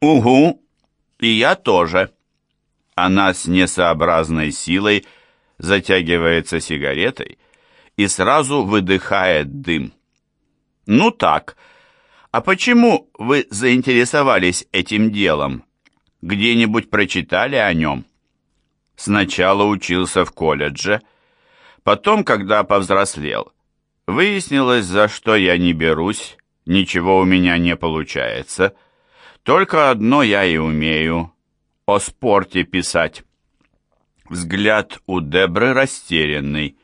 «Угу, и я тоже». Она с несообразной силой затягивается сигаретой и сразу выдыхает дым. «Ну так, а почему вы заинтересовались этим делом? Где-нибудь прочитали о нем?» Сначала учился в колледже, потом, когда повзрослел, выяснилось, за что я не берусь, ничего у меня не получается. Только одно я и умею — о спорте писать. Взгляд у Дебры растерянный.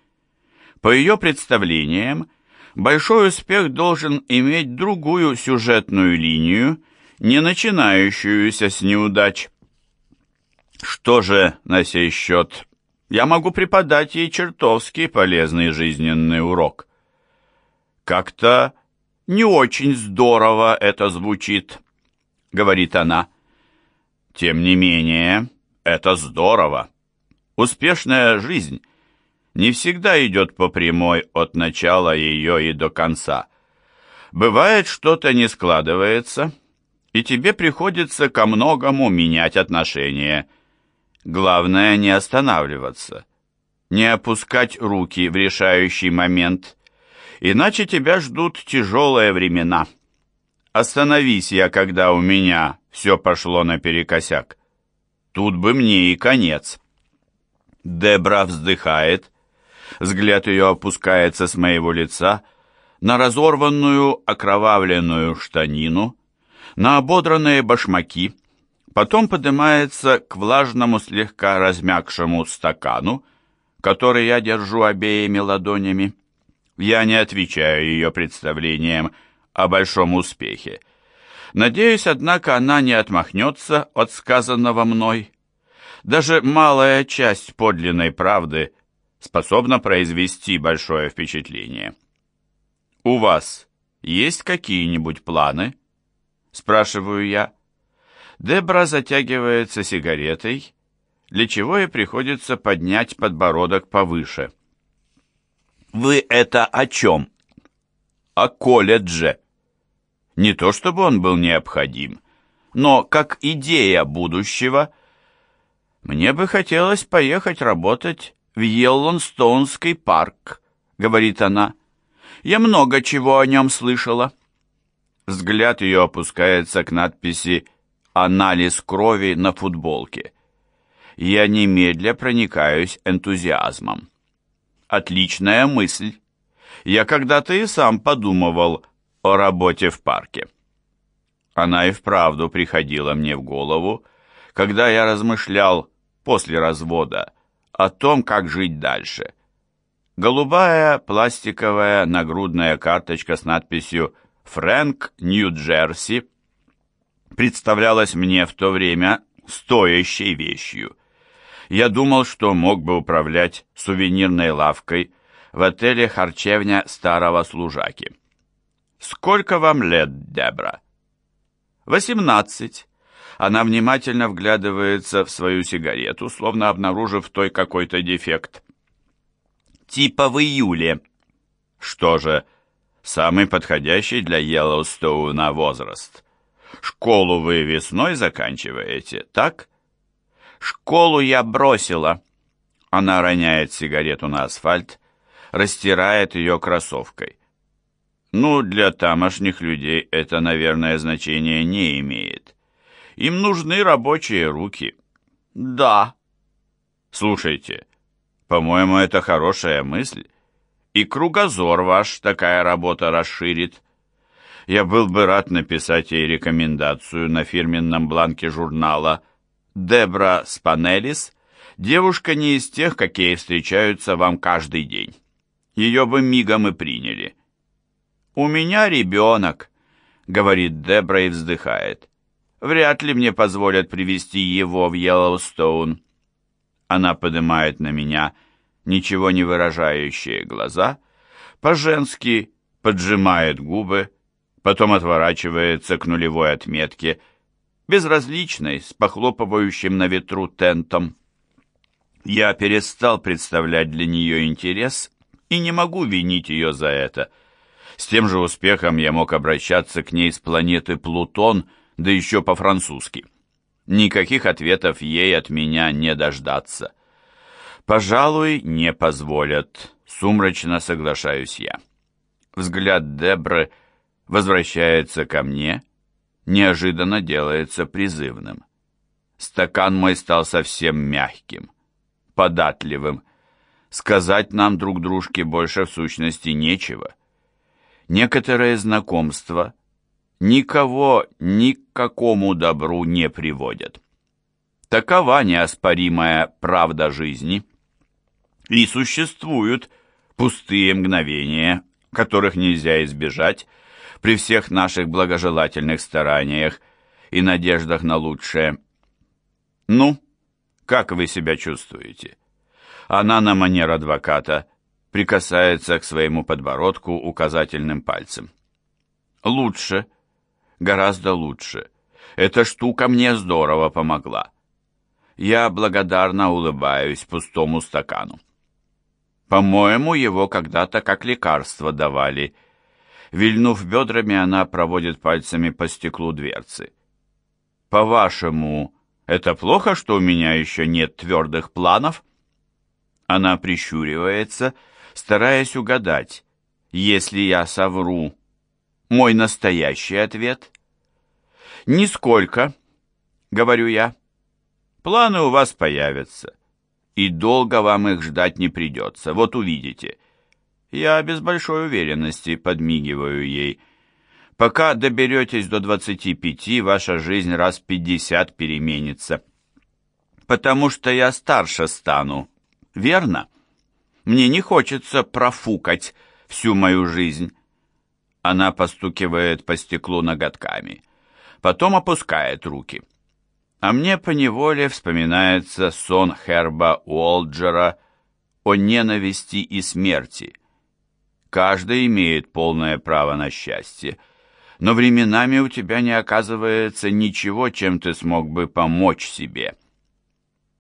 По ее представлениям, большой успех должен иметь другую сюжетную линию, не начинающуюся с неудач. Что же на сей счет? Я могу преподать ей чертовски полезный жизненный урок. Как-то не очень здорово это звучит, говорит она. Тем не менее, это здорово. Успешная жизнь не всегда идет по прямой от начала ее и до конца. Бывает, что-то не складывается, и тебе приходится ко многому менять отношения. Главное не останавливаться, не опускать руки в решающий момент, иначе тебя ждут тяжелые времена. Остановись я, когда у меня все пошло наперекосяк. Тут бы мне и конец. Дебра вздыхает, взгляд ее опускается с моего лица на разорванную окровавленную штанину, на ободранные башмаки, потом поднимается к влажному слегка размягшему стакану, который я держу обеими ладонями. Я не отвечаю ее представлениям о большом успехе. Надеюсь, однако, она не отмахнется от сказанного мной, даже малая часть подлинной правды способна произвести большое впечатление. «У вас есть какие-нибудь планы?» Спрашиваю я. Дебра затягивается сигаретой, для чего ей приходится поднять подбородок повыше. «Вы это о чем?» «О колледже». Не то чтобы он был необходим, но как идея будущего – «Мне бы хотелось поехать работать в Йеллонстоунский парк», — говорит она. «Я много чего о нем слышала». Взгляд ее опускается к надписи «Анализ крови на футболке». Я немедля проникаюсь энтузиазмом. Отличная мысль. Я когда-то и сам подумывал о работе в парке. Она и вправду приходила мне в голову, когда я размышлял после развода, о том, как жить дальше. Голубая пластиковая нагрудная карточка с надписью «Фрэнк, Нью-Джерси» представлялась мне в то время стоящей вещью. Я думал, что мог бы управлять сувенирной лавкой в отеле «Харчевня старого служаки». «Сколько вам лет, Дебра?» «Восемнадцать. Она внимательно вглядывается в свою сигарету, словно обнаружив той какой-то дефект. «Типа в июле». «Что же, самый подходящий для Йеллоустоуна возраст. Школу вы весной заканчиваете, так?» «Школу я бросила». Она роняет сигарету на асфальт, растирает ее кроссовкой. Ну, для тамошних людей это, наверное, значения не имеет. Им нужны рабочие руки. Да. Слушайте, по-моему, это хорошая мысль. И кругозор ваш такая работа расширит. Я был бы рад написать ей рекомендацию на фирменном бланке журнала «Дебра Спанелис» девушка не из тех, какие встречаются вам каждый день. Ее бы мигом и приняли. «У меня ребенок», — говорит Дебра и вздыхает. Вряд ли мне позволят привести его в Йеллоустоун. Она поднимает на меня ничего не выражающие глаза, по-женски поджимает губы, потом отворачивается к нулевой отметке, безразличной, с похлопывающим на ветру тентом. Я перестал представлять для нее интерес и не могу винить ее за это. С тем же успехом я мог обращаться к ней с планеты Плутон да еще по-французски. Никаких ответов ей от меня не дождаться. Пожалуй, не позволят, сумрачно соглашаюсь я. Взгляд Дебры возвращается ко мне, неожиданно делается призывным. Стакан мой стал совсем мягким, податливым. Сказать нам друг дружке больше в сущности нечего. Некоторые знакомства никого ни к какому добру не приводят. Такова неоспоримая правда жизни. И существуют пустые мгновения, которых нельзя избежать при всех наших благожелательных стараниях и надеждах на лучшее. «Ну, как вы себя чувствуете?» Она на манер адвоката прикасается к своему подбородку указательным пальцем. «Лучше, гораздо лучше. Эта штука мне здорово помогла. Я благодарно улыбаюсь пустому стакану. По-моему, его когда-то как лекарство давали. Вильнув бедрами, она проводит пальцами по стеклу дверцы. По-вашему, это плохо, что у меня еще нет твердых планов? Она прищуривается, стараясь угадать, если я совру. Мой настоящий ответ? Нисколько, говорю я. Планы у вас появятся и долго вам их ждать не придется, вот увидите. Я без большой уверенности подмигиваю ей. Пока доберетесь до 25, ваша жизнь раз 50 переменится. Потому что я старше стану, верно? Мне не хочется профукать всю мою жизнь. Она постукивает по стеклу ноготками, потом опускает руки а мне поневоле вспоминается сон Херба Уолджера о ненависти и смерти. Каждый имеет полное право на счастье, но временами у тебя не оказывается ничего, чем ты смог бы помочь себе.